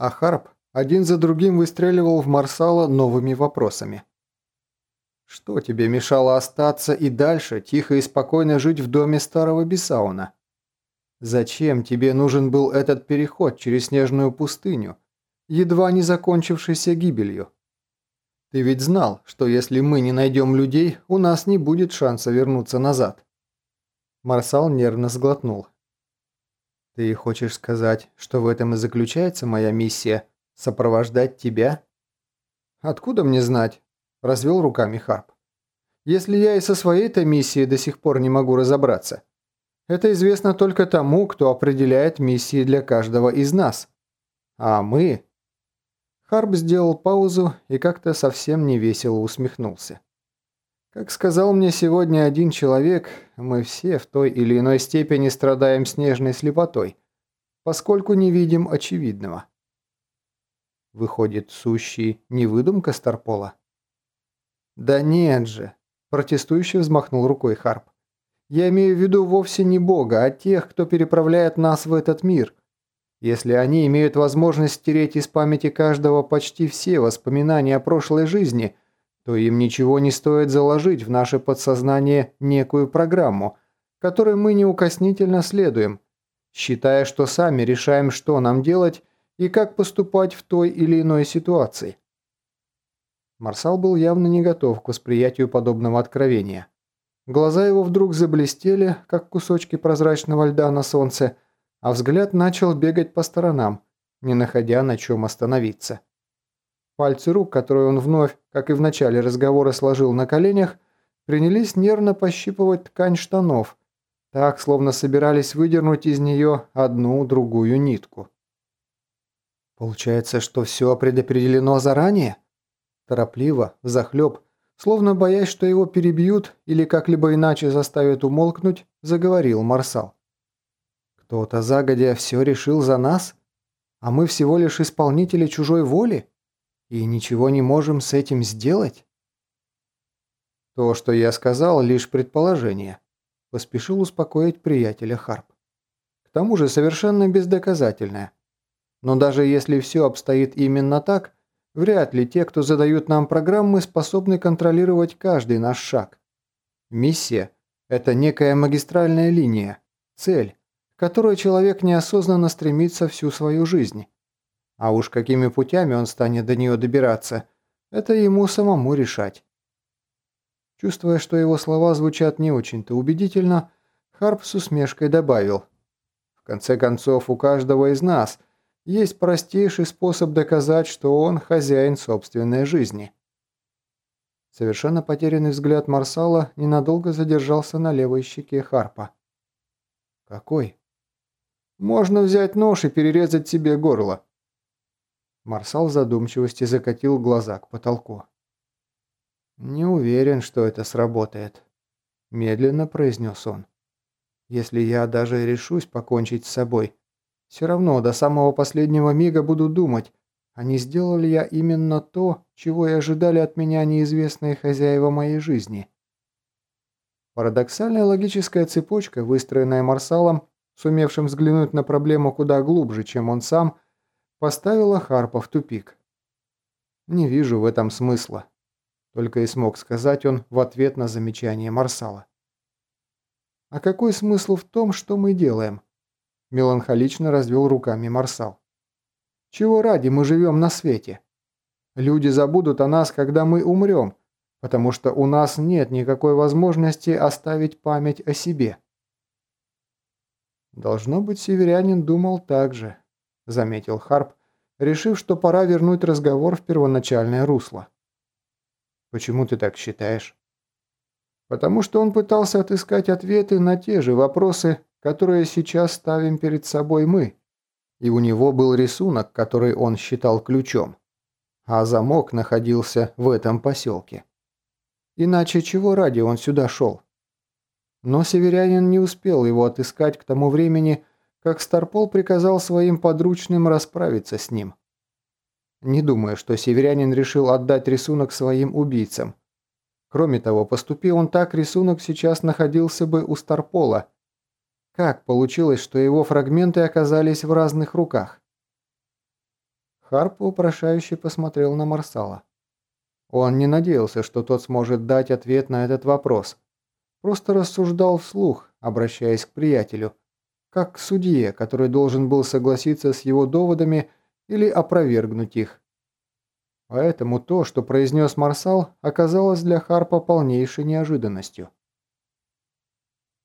А Харп один за другим выстреливал в Марсала новыми вопросами. Что тебе мешало остаться и дальше тихо и спокойно жить в доме старого Бесауна? Зачем тебе нужен был этот переход через снежную пустыню, едва не закончившийся гибелью? Ты ведь знал, что если мы не найдем людей, у нас не будет шанса вернуться назад. Марсал нервно сглотнул. Ты хочешь сказать, что в этом и заключается моя миссия – сопровождать тебя? Откуда мне знать? Развел руками Харп. Если я и со своей-то миссией до сих пор не могу разобраться. Это известно только тому, кто определяет миссии для каждого из нас. А мы... Харп сделал паузу и как-то совсем невесело усмехнулся. Как сказал мне сегодня один человек, мы все в той или иной степени страдаем снежной слепотой, поскольку не видим очевидного. Выходит, сущий не выдумка Старпола? «Да нет же!» – протестующе взмахнул рукой Харп. «Я имею в виду вовсе не Бога, а тех, кто переправляет нас в этот мир. Если они имеют возможность стереть из памяти каждого почти все воспоминания о прошлой жизни, то им ничего не стоит заложить в наше подсознание некую программу, которой мы неукоснительно следуем, считая, что сами решаем, что нам делать и как поступать в той или иной ситуации. Марсал был явно не готов к восприятию подобного откровения. Глаза его вдруг заблестели, как кусочки прозрачного льда на солнце, а взгляд начал бегать по сторонам, не находя на чем остановиться. Пальцы рук, которые он вновь, как и в начале разговора, сложил на коленях, принялись нервно пощипывать ткань штанов, так, словно собирались выдернуть из нее одну-другую нитку. «Получается, что все предопределено заранее?» Торопливо, взахлеб, словно боясь, что его перебьют или как-либо иначе заставят умолкнуть, заговорил Марсал. «Кто-то загодя все решил за нас? А мы всего лишь исполнители чужой воли? И ничего не можем с этим сделать?» «То, что я сказал, лишь предположение», – поспешил успокоить приятеля Харп. «К тому же совершенно бездоказательное. Но даже если все обстоит именно так – Вряд ли те, кто задают нам программы, способны контролировать каждый наш шаг. Миссия – это некая магистральная линия, цель, к которой человек неосознанно стремится всю свою жизнь. А уж какими путями он станет до нее добираться, это ему самому решать. Чувствуя, что его слова звучат не очень-то убедительно, Харп с усмешкой добавил. В конце концов, у каждого из нас – есть простейший способ доказать, что он хозяин собственной жизни. Совершенно потерянный взгляд Марсала ненадолго задержался на левой щеке Харпа. «Какой?» «Можно взять нож и перерезать себе горло». Марсал в задумчивости закатил глаза к потолку. «Не уверен, что это сработает», – медленно произнес он. «Если я даже решусь покончить с собой, все равно до самого последнего мига буду думать, а не сделал ли я именно то, чего и ожидали от меня неизвестные хозяева моей жизни. Парадоксальная логическая цепочка, выстроенная Марсалом, сумевшим взглянуть на проблему куда глубже, чем он сам, поставила Харпа в тупик. «Не вижу в этом смысла», — только и смог сказать он в ответ на замечание Марсала. «А какой смысл в том, что мы делаем?» Меланхолично развел руками Марсал. Чего ради мы живем на свете? Люди забудут о нас, когда мы умрем, потому что у нас нет никакой возможности оставить память о себе. Должно быть, северянин думал так же, заметил Харп, решив, что пора вернуть разговор в первоначальное русло. Почему ты так считаешь? Потому что он пытался отыскать ответы на те же вопросы, которые сейчас ставим перед собой мы. И у него был рисунок, который он считал ключом. А замок находился в этом поселке. Иначе чего ради он сюда шел? Но северянин не успел его отыскать к тому времени, как Старпол приказал своим подручным расправиться с ним. Не думаю, что северянин решил отдать рисунок своим убийцам. Кроме того, поступил он так, рисунок сейчас находился бы у Старпола, как получилось, что его фрагменты оказались в разных руках? Харп упрошающе посмотрел на Марсала. Он не надеялся, что тот сможет дать ответ на этот вопрос. Просто рассуждал вслух, обращаясь к приятелю, как к судье, который должен был согласиться с его доводами или опровергнуть их. Поэтому то, что произнес Марсал, оказалось для Харпа полнейшей неожиданностью.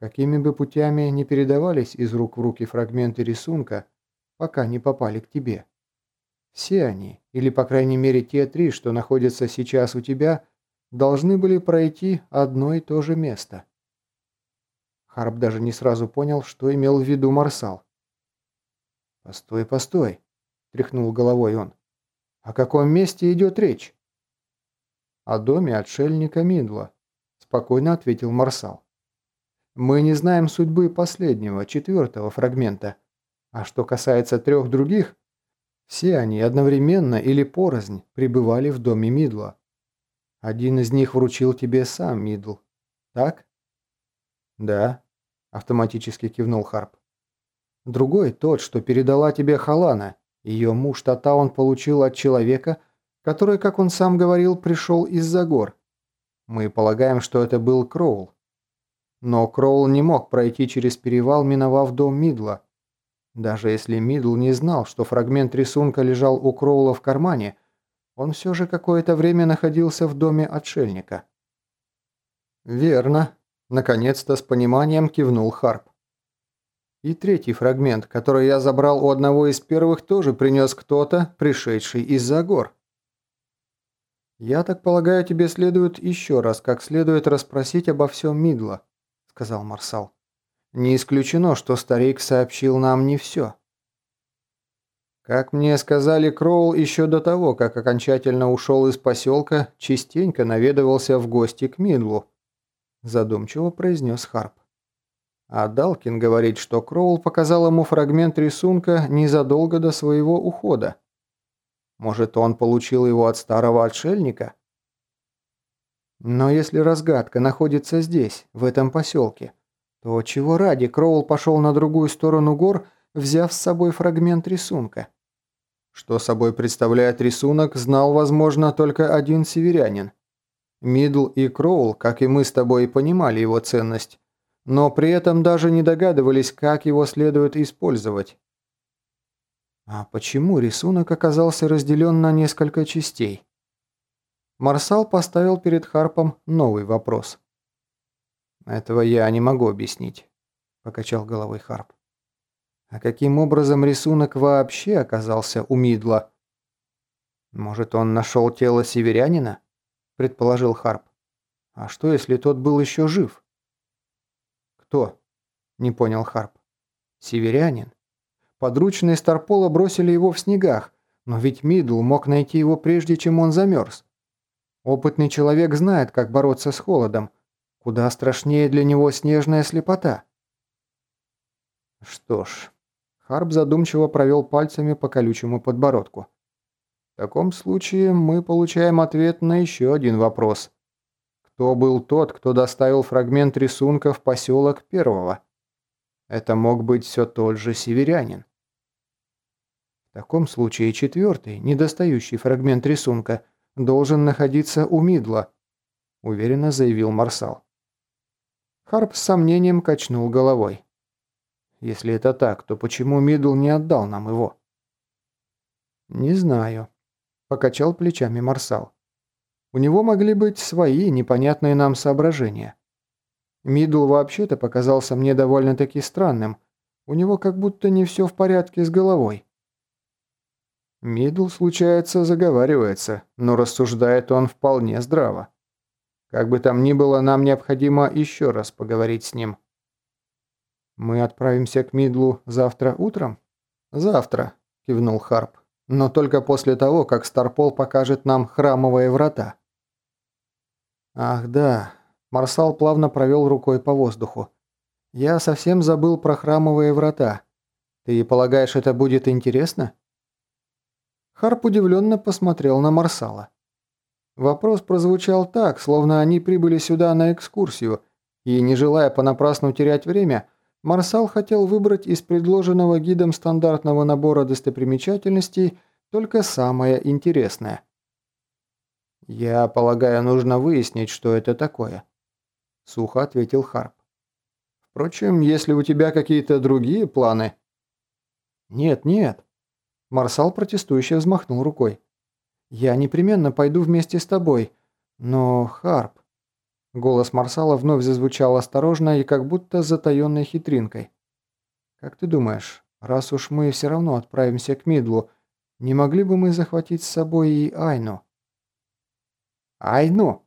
Какими бы путями не передавались из рук в руки фрагменты рисунка, пока не попали к тебе. Все они, или по крайней мере те три, что находятся сейчас у тебя, должны были пройти одно и то же место. Харп даже не сразу понял, что имел в виду Марсал. «Постой, постой», – тряхнул головой он. О каком месте идет речь? О доме отшельника Миндла, спокойно ответил Марсал. Мы не знаем судьбы последнего, четвертого фрагмента. А что касается трех других, все они одновременно или порознь пребывали в доме Мидла. Один из них вручил тебе сам Мидл, так? Да, автоматически кивнул Харп. Другой тот, что передала тебе Халана, ее муж Тата он получил от человека, который, как он сам говорил, пришел из-за гор. Мы полагаем, что это был Кроул. Но Кроул не мог пройти через перевал, миновав дом Мидла. Даже если Мидл не знал, что фрагмент рисунка лежал у Кроула в кармане, он все же какое-то время находился в доме отшельника. «Верно», – наконец-то с пониманием кивнул Харп. И третий фрагмент, который я забрал у одного из первых, тоже принес кто-то, пришедший из-за гор. «Я так полагаю, тебе следует еще раз, как следует расспросить обо всем Мидла», — сказал Марсал. «Не исключено, что старик сообщил нам не все». Как мне сказали, Кроул еще до того, как окончательно ушел из поселка, частенько наведывался в гости к Мидлу, задумчиво произнес Харп. А Далкин говорит, что Кроул показал ему фрагмент рисунка незадолго до своего ухода. Может, он получил его от старого отшельника? Но если разгадка находится здесь, в этом поселке, то чего ради Кроул пошел на другую сторону гор, взяв с собой фрагмент рисунка? Что собой представляет рисунок, знал, возможно, только один северянин. Мидл и Кроул, как и мы с тобой, понимали его ценность, но при этом даже не догадывались, как его следует использовать. А почему рисунок оказался разделен на несколько частей? Марсал поставил перед Харпом новый вопрос. «Этого я не могу объяснить», – покачал головой Харп. «А каким образом рисунок вообще оказался у Мидла?» «Может, он нашел тело северянина?» – предположил Харп. «А что, если тот был еще жив?» «Кто?» – не понял Харп. «Северянин. Подручные Старпола бросили его в снегах, но ведь Мидл мог найти его прежде, чем он замерз. Опытный человек знает, как бороться с холодом. Куда страшнее для него снежная слепота». «Что ж...» Харп задумчиво провел пальцами по колючему подбородку. В таком случае мы получаем ответ на еще один вопрос. Кто был тот, кто доставил фрагмент рисунка в поселок первого? Это мог быть все тот же северянин. В таком случае четвертый, недостающий фрагмент рисунка, должен находиться у Мидла, уверенно заявил Марсал. Харп с сомнением качнул головой. Если это так, то почему Мидл не отдал нам его? Не знаю, покачал плечами Марсал. У него могли быть свои непонятные нам соображения. Мидл вообще-то показался мне довольно-таки странным. У него как будто не все в порядке с головой. Мидл, случается, заговаривается, но рассуждает он вполне здраво. Как бы там ни было, нам необходимо еще раз поговорить с ним. «Мы отправимся к Мидлу завтра утром?» «Завтра», – кивнул Харп. «Но только после того, как Старпол покажет нам храмовые врата». «Ах, да». Марсал плавно провел рукой по воздуху. «Я совсем забыл про храмовые врата. Ты полагаешь, это будет интересно?» Харп удивленно посмотрел на Марсала. Вопрос прозвучал так, словно они прибыли сюда на экскурсию, и, не желая понапрасну терять время, Марсал хотел выбрать из предложенного гидом стандартного набора достопримечательностей только самое интересное. «Я полагаю, нужно выяснить, что это такое», — сухо ответил Харп. «Впрочем, если у тебя какие-то другие планы...» «Нет, нет», — Марсал протестующе взмахнул рукой. «Я непременно пойду вместе с тобой, но, Харп...» Голос Марсала вновь зазвучал осторожно и как будто с затаенной хитринкой. «Как ты думаешь, раз уж мы все равно отправимся к Мидлу, не могли бы мы захватить с собой и Айну?» «Айну!»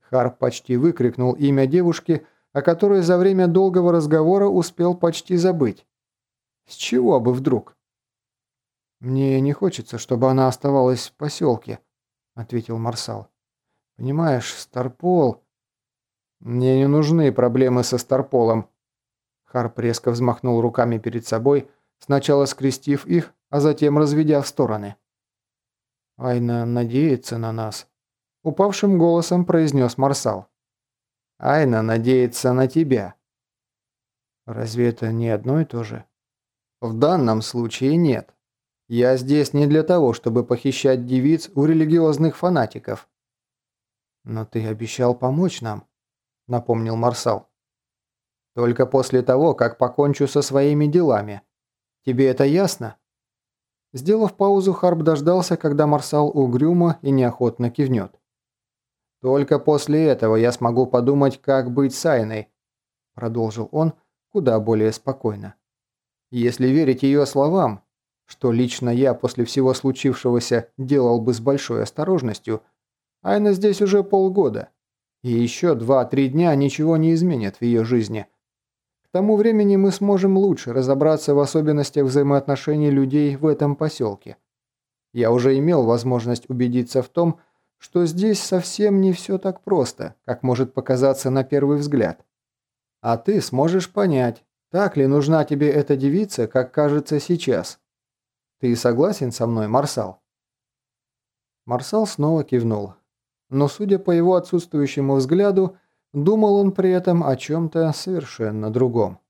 Харп почти выкрикнул имя девушки, о которой за время долгого разговора успел почти забыть. «С чего бы вдруг?» «Мне не хочется, чтобы она оставалась в поселке», — ответил Марсал. «Понимаешь, Старпол...» «Мне не нужны проблемы со Старполом». Харп резко взмахнул руками перед собой, сначала скрестив их, а затем разведя в стороны. «Айна надеется на нас», Упавшим голосом произнес Марсал. «Айна надеется на тебя». «Разве это не одно и то же?» «В данном случае нет. Я здесь не для того, чтобы похищать девиц у религиозных фанатиков». «Но ты обещал помочь нам», — напомнил Марсал. «Только после того, как покончу со своими делами. Тебе это ясно?» Сделав паузу, Харп дождался, когда Марсал угрюмо и неохотно кивнет. Только после этого я смогу подумать, как быть с Айной», – продолжил он куда более спокойно. «Если верить ее словам, что лично я после всего случившегося делал бы с большой осторожностью, Айна здесь уже полгода, и еще два-три дня ничего не изменит в ее жизни. К тому времени мы сможем лучше разобраться в особенностях взаимоотношений людей в этом поселке. Я уже имел возможность убедиться в том, что здесь совсем не все так просто, как может показаться на первый взгляд. А ты сможешь понять, так ли нужна тебе эта девица, как кажется сейчас. Ты согласен со мной, Марсал?» Марсал снова кивнул. Но, судя по его отсутствующему взгляду, думал он при этом о чем-то совершенно другом.